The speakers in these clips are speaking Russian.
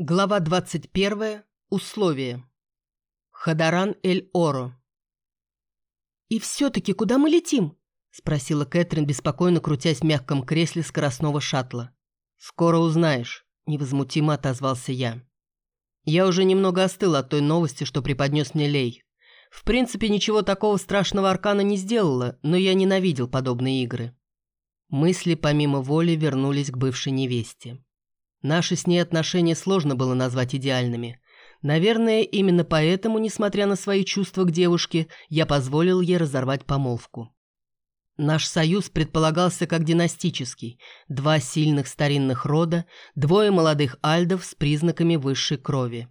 Глава 21. Условия. Хадаран Эль-Оро. «И все-таки куда мы летим?» – спросила Кэтрин, беспокойно крутясь в мягком кресле скоростного шаттла. «Скоро узнаешь», – невозмутимо отозвался я. Я уже немного остыл от той новости, что преподнес мне Лей. В принципе, ничего такого страшного Аркана не сделала, но я ненавидел подобные игры. Мысли помимо воли вернулись к бывшей невесте. Наши с ней отношения сложно было назвать идеальными. Наверное, именно поэтому, несмотря на свои чувства к девушке, я позволил ей разорвать помолвку. Наш союз предполагался как династический. Два сильных старинных рода, двое молодых альдов с признаками высшей крови.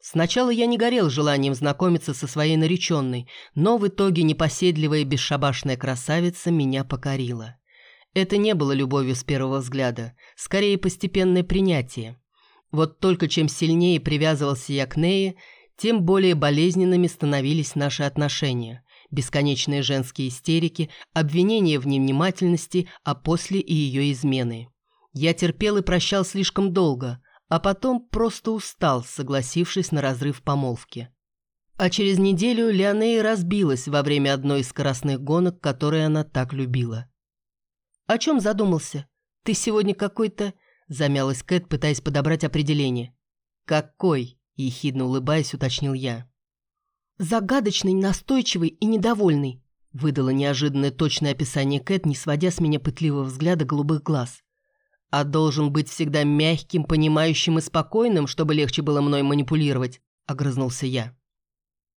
Сначала я не горел желанием знакомиться со своей нареченной, но в итоге непоседливая бесшабашная красавица меня покорила. Это не было любовью с первого взгляда, скорее постепенное принятие. Вот только чем сильнее привязывался я к Нее, тем более болезненными становились наши отношения. Бесконечные женские истерики, обвинения в невнимательности, а после и ее измены. Я терпел и прощал слишком долго, а потом просто устал, согласившись на разрыв помолвки. А через неделю Леонея разбилась во время одной из скоростных гонок, которые она так любила. «О чем задумался? Ты сегодня какой-то...» Замялась Кэт, пытаясь подобрать определение. «Какой?» – ехидно улыбаясь, уточнил я. «Загадочный, настойчивый и недовольный», – выдало неожиданное точное описание Кэт, не сводя с меня пытливого взгляда голубых глаз. «А должен быть всегда мягким, понимающим и спокойным, чтобы легче было мной манипулировать», – огрызнулся я.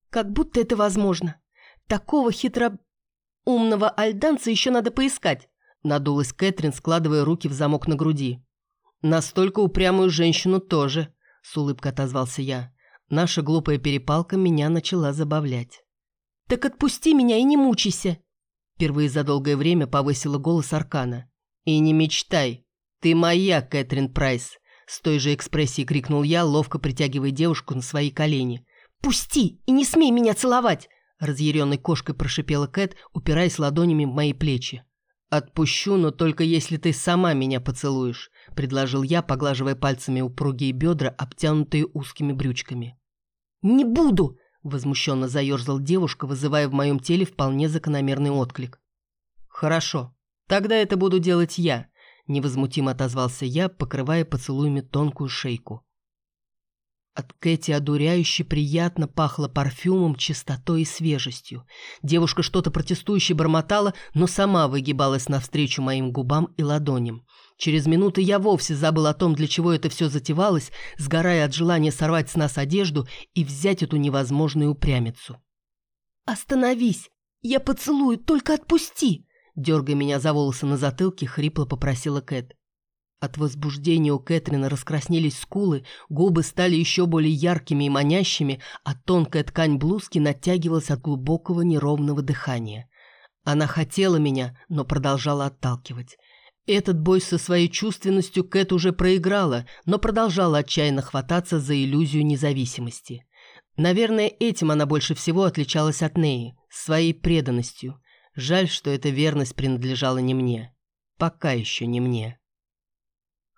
«Как будто это возможно. Такого хитро... умного альданца еще надо поискать», Надулась Кэтрин, складывая руки в замок на груди. «Настолько упрямую женщину тоже», — с улыбкой отозвался я. Наша глупая перепалка меня начала забавлять. «Так отпусти меня и не мучайся!» Впервые за долгое время повысила голос Аркана. «И не мечтай! Ты моя, Кэтрин Прайс!» С той же экспрессией крикнул я, ловко притягивая девушку на свои колени. «Пусти и не смей меня целовать!» Разъяренной кошкой прошипела Кэт, упираясь ладонями в мои плечи. «Отпущу, но только если ты сама меня поцелуешь», – предложил я, поглаживая пальцами упругие бедра, обтянутые узкими брючками. «Не буду!» – возмущенно заерзал девушка, вызывая в моем теле вполне закономерный отклик. «Хорошо, тогда это буду делать я», – невозмутимо отозвался я, покрывая поцелуями тонкую шейку. От Кэти одуряюще приятно пахло парфюмом, чистотой и свежестью. Девушка что-то протестующе бормотала, но сама выгибалась навстречу моим губам и ладоням. Через минуту я вовсе забыл о том, для чего это все затевалось, сгорая от желания сорвать с нас одежду и взять эту невозможную упрямицу. «Остановись! Я поцелую, только отпусти!» Дергая меня за волосы на затылке, хрипло попросила Кэт. От возбуждения у Кэтрина раскраснелись скулы, губы стали еще более яркими и манящими, а тонкая ткань блузки натягивалась от глубокого неровного дыхания. Она хотела меня, но продолжала отталкивать. Этот бой со своей чувственностью Кэт уже проиграла, но продолжала отчаянно хвататься за иллюзию независимости. Наверное, этим она больше всего отличалась от Неи, своей преданностью. Жаль, что эта верность принадлежала не мне. Пока еще не мне.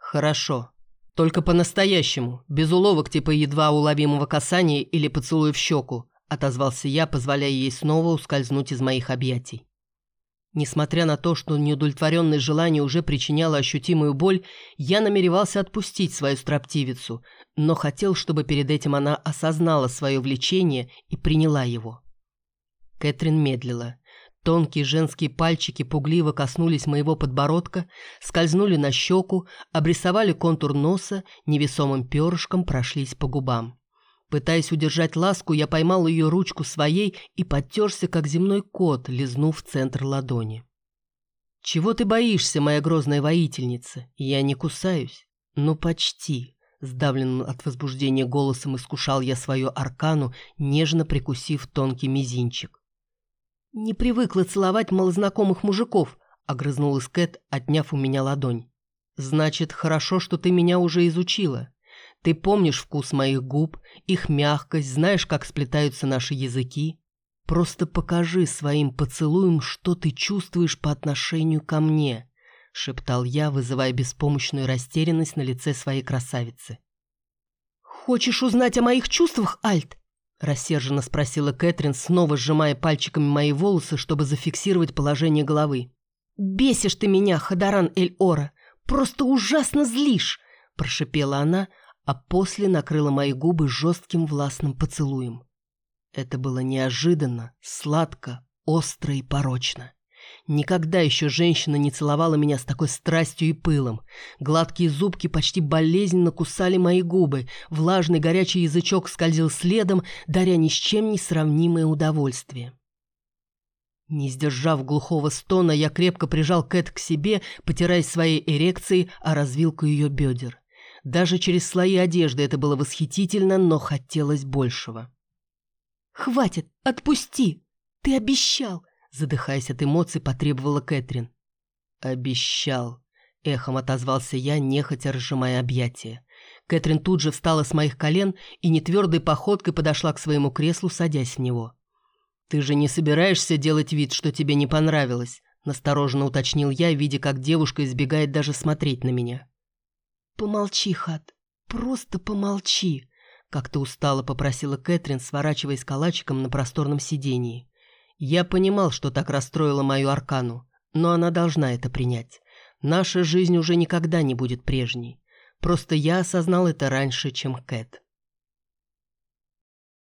«Хорошо. Только по-настоящему, без уловок типа едва уловимого касания или поцелуя в щеку», отозвался я, позволяя ей снова ускользнуть из моих объятий. Несмотря на то, что неудовлетворенное желание уже причиняло ощутимую боль, я намеревался отпустить свою строптивицу, но хотел, чтобы перед этим она осознала свое влечение и приняла его. Кэтрин медлила. Тонкие женские пальчики пугливо коснулись моего подбородка, скользнули на щеку, обрисовали контур носа, невесомым перышком прошлись по губам. Пытаясь удержать ласку, я поймал ее ручку своей и подтерся, как земной кот, лизнув центр ладони. «Чего ты боишься, моя грозная воительница? Я не кусаюсь». «Ну, почти». Сдавленным от возбуждения голосом искушал я свою аркану, нежно прикусив тонкий мизинчик. «Не привыкла целовать малознакомых мужиков», — огрызнулась Кэт, отняв у меня ладонь. «Значит, хорошо, что ты меня уже изучила. Ты помнишь вкус моих губ, их мягкость, знаешь, как сплетаются наши языки. Просто покажи своим поцелуем, что ты чувствуешь по отношению ко мне», — шептал я, вызывая беспомощную растерянность на лице своей красавицы. «Хочешь узнать о моих чувствах, Альт?» Рассерженно спросила Кэтрин, снова сжимая пальчиками мои волосы, чтобы зафиксировать положение головы. «Бесишь ты меня, Хадаран Эль-Ора! Просто ужасно злишь!» Прошипела она, а после накрыла мои губы жестким властным поцелуем. Это было неожиданно, сладко, остро и порочно. Никогда еще женщина не целовала меня с такой страстью и пылом. Гладкие зубки почти болезненно кусали мои губы, влажный горячий язычок скользил следом, даря ни с чем не сравнимое удовольствие. Не сдержав глухого стона, я крепко прижал Кэт к себе, потирая своей эрекцией о развилку ее бедер. Даже через слои одежды это было восхитительно, но хотелось большего. «Хватит! Отпусти! Ты обещал! Задыхаясь от эмоций, потребовала Кэтрин. «Обещал», — эхом отозвался я, нехотя разжимая объятия. Кэтрин тут же встала с моих колен и нетвердой походкой подошла к своему креслу, садясь в него. «Ты же не собираешься делать вид, что тебе не понравилось?» — настороженно уточнил я, видя, как девушка избегает даже смотреть на меня. «Помолчи, Хат, просто помолчи», — как-то устало попросила Кэтрин, сворачиваясь калачиком на просторном сидении. Я понимал, что так расстроила мою Аркану, но она должна это принять. Наша жизнь уже никогда не будет прежней. Просто я осознал это раньше, чем Кэт.